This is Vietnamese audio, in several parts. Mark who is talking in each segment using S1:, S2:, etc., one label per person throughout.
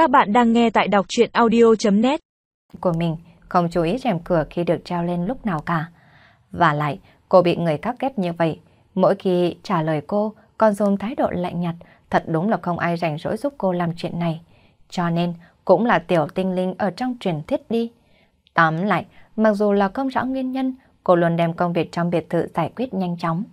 S1: Các bạn đang nghe tại đọc chuyện audio.net
S2: Của mình không chú ý rèm cửa khi được treo lên lúc nào cả. Và lại, cô bị người khác ghét như vậy. Mỗi khi trả lời cô, còn dùng thái độ lạnh nhạt, thật đúng là không ai rảnh rỗi giúp cô làm chuyện này. Cho nên, cũng là tiểu tinh linh ở trong truyền thuyết đi. Tóm lại, mặc dù là không rõ nguyên nhân, cô luôn đem công việc trong biệt thự giải quyết nhanh chóng.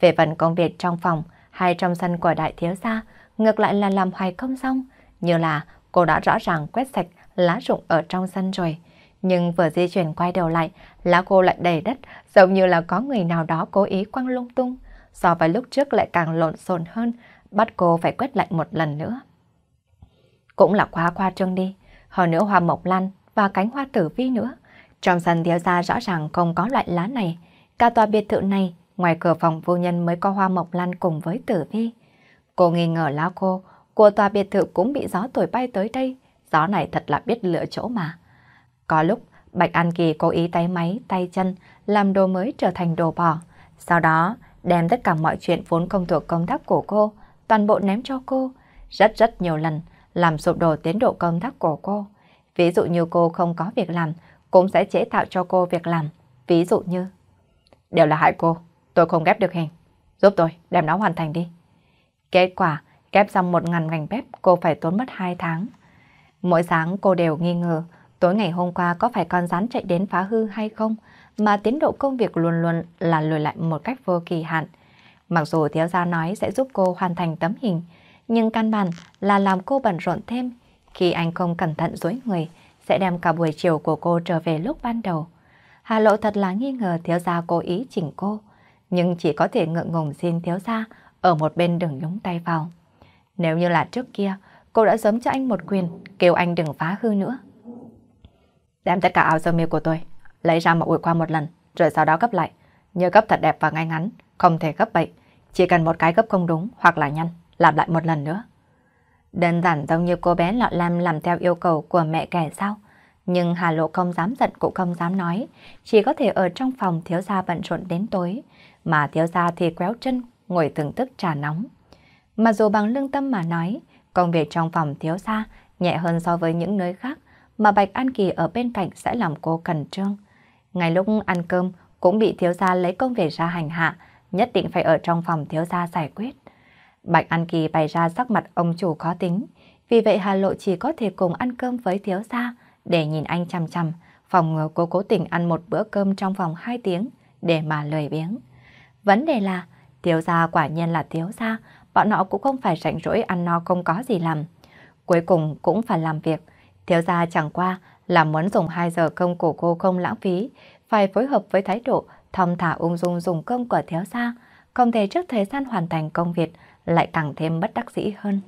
S2: Về phần công việc trong phòng hay trong sân của đại thiếu gia, ngược lại là làm hoài không xong, như là cô đã rõ ràng quét sạch lá rụng ở trong sân rồi. Nhưng vừa di chuyển quay đầu lại, lá cô lại đầy đất, giống như là có người nào đó cố ý quăng lung tung. So với lúc trước lại càng lộn xộn hơn, bắt cô phải quét lại một lần nữa. Cũng là quá qua trương đi, hơn nữa hoa mộc lan và cánh hoa tử vi nữa. Trong sân thiếu gia rõ ràng không có loại lá này. Cả tòa biệt thự này, ngoài cửa phòng vô nhân mới có hoa mộc lan cùng với tử vi. Cô nghi ngờ lá cô, của tòa biệt thự cũng bị gió thổi bay tới đây. Gió này thật là biết lựa chỗ mà. Có lúc, Bạch An Kỳ cố ý tay máy, tay chân, làm đồ mới trở thành đồ bỏ. Sau đó, đem tất cả mọi chuyện vốn không thuộc công tác của cô, toàn bộ ném cho cô. Rất rất nhiều lần, làm sụp đổ tiến độ công tác của cô. Ví dụ như cô không có việc làm, cũng sẽ chế tạo cho cô việc làm. Ví dụ như... Đều là hại cô, tôi không ghép được hình. Giúp tôi, đem nó hoàn thành đi. Kết quả, ghép xong một ngàn ngành bếp cô phải tốn mất hai tháng. Mỗi sáng cô đều nghi ngờ tối ngày hôm qua có phải con rắn chạy đến phá hư hay không, mà tiến độ công việc luôn luôn là lùi lại một cách vô kỳ hạn. Mặc dù thiếu gia nói sẽ giúp cô hoàn thành tấm hình, nhưng căn bản là làm cô bận rộn thêm. Khi anh không cẩn thận dối người, sẽ đem cả buổi chiều của cô trở về lúc ban đầu. Hà Lộ thật là nghi ngờ thiếu gia cố ý chỉnh cô, nhưng chỉ có thể ngượng ngùng xin thiếu gia ở một bên đừng nhúng tay vào. Nếu như là trước kia, cô đã sớm cho anh một quyền, kêu anh đừng phá hư nữa. Đem tất cả áo sơ mi của tôi, lấy ra mà ủi qua một lần, rồi sau đó gấp lại. Nhớ gấp thật đẹp và ngay ngắn, không thể gấp bậy. Chỉ cần một cái gấp không đúng hoặc là nhăn, làm lại một lần nữa. Đơn giản giống như cô bé lọ lam làm theo yêu cầu của mẹ kẻ sao. Nhưng Hà Lộ không dám giận cũng không dám nói, chỉ có thể ở trong phòng thiếu gia bận rộn đến tối, mà thiếu gia thì quéo chân, ngồi thưởng thức trà nóng. Mà dù bằng lương tâm mà nói, công việc trong phòng thiếu gia nhẹ hơn so với những nơi khác, mà Bạch An Kỳ ở bên cạnh sẽ làm cô cẩn trương. ngày lúc ăn cơm cũng bị thiếu gia lấy công việc ra hành hạ, nhất định phải ở trong phòng thiếu gia giải quyết. Bạch An Kỳ bày ra sắc mặt ông chủ khó tính, vì vậy Hà Lộ chỉ có thể cùng ăn cơm với thiếu gia để nhìn anh chằm chằm, phòng ngừa cô cố tình ăn một bữa cơm trong vòng 2 tiếng để mà lười biếng. Vấn đề là thiếu gia quả nhiên là thiếu gia, bọn họ cũng không phải rảnh rỗi ăn no không có gì làm. Cuối cùng cũng phải làm việc. Thiếu gia chẳng qua là muốn dùng 2 giờ công của cô không lãng phí, phải phối hợp với thái độ thong thả ung dung dùng công của thiếu gia, không thể trước thời gian hoàn thành công việc lại càng thêm bất đắc dĩ hơn.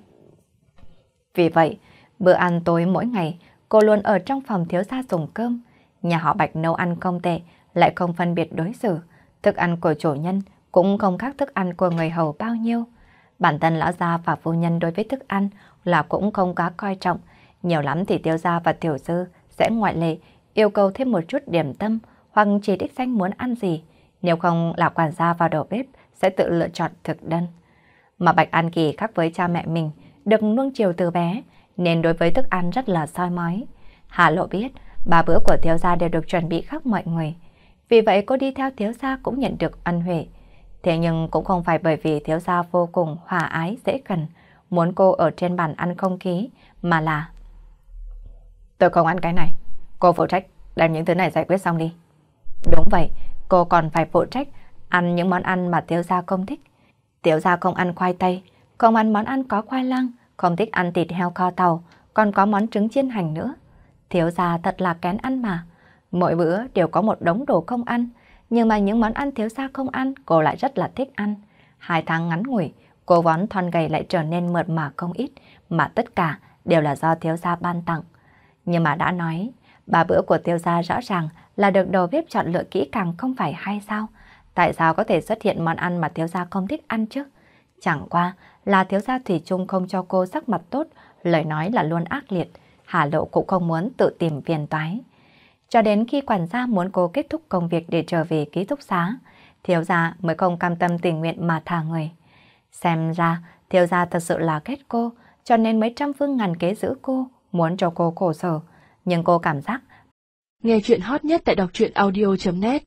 S2: Vì vậy, bữa ăn tối mỗi ngày, cô luôn ở trong phòng thiếu gia dùng cơm. Nhà họ Bạch nấu ăn không tệ, lại không phân biệt đối xử. Thức ăn của chủ nhân cũng không khác thức ăn của người hầu bao nhiêu. Bản thân lão gia và phu nhân đối với thức ăn là cũng không quá coi trọng. Nhiều lắm thì tiêu gia và tiểu sư sẽ ngoại lệ, yêu cầu thêm một chút điểm tâm hoặc chỉ đích danh muốn ăn gì. Nếu không là quản gia vào đầu bếp sẽ tự lựa chọn thực đơn. Mà Bạch An Kỳ khác với cha mẹ mình, được nuông chiều từ bé, nên đối với thức ăn rất là soi mói. Hà Lộ biết, ba bữa của thiếu gia đều được chuẩn bị khác mọi người. Vì vậy cô đi theo thiếu gia cũng nhận được ân huệ. Thế nhưng cũng không phải bởi vì thiếu gia vô cùng hòa ái, dễ gần, muốn cô ở trên bàn ăn không khí, mà là... Tôi không ăn cái này, cô phụ trách đem những thứ này giải quyết xong đi. Đúng vậy, cô còn phải phụ trách ăn những món ăn mà thiếu gia không thích. Thiếu gia không ăn khoai tây, không ăn món ăn có khoai lang, không thích ăn thịt heo kho tàu, còn có món trứng chiên hành nữa. Thiếu gia thật là kén ăn mà. Mỗi bữa đều có một đống đồ không ăn, nhưng mà những món ăn thiếu gia không ăn, cô lại rất là thích ăn. Hai tháng ngắn ngủi, cô vón thon gầy lại trở nên mượt mà không ít, mà tất cả đều là do thiếu gia ban tặng. Nhưng mà đã nói, ba bữa của thiếu gia rõ ràng là được đầu bếp chọn lựa kỹ càng không phải hay sao? Tại sao có thể xuất hiện món ăn mà thiếu gia không thích ăn chứ? Chẳng qua là thiếu gia Thủy chung không cho cô sắc mặt tốt, lời nói là luôn ác liệt. Hà Lộ cũng không muốn tự tìm phiền toái. Cho đến khi quản gia muốn cô kết thúc công việc để trở về ký túc xá, thiếu gia mới không cam tâm tình nguyện mà thả người. Xem ra, thiếu gia thật sự là ghét cô, cho nên mấy trăm phương ngàn kế giữ cô, muốn cho cô khổ sở. Nhưng cô cảm giác
S1: Nghe chuyện hot nhất tại đọc truyện audio.net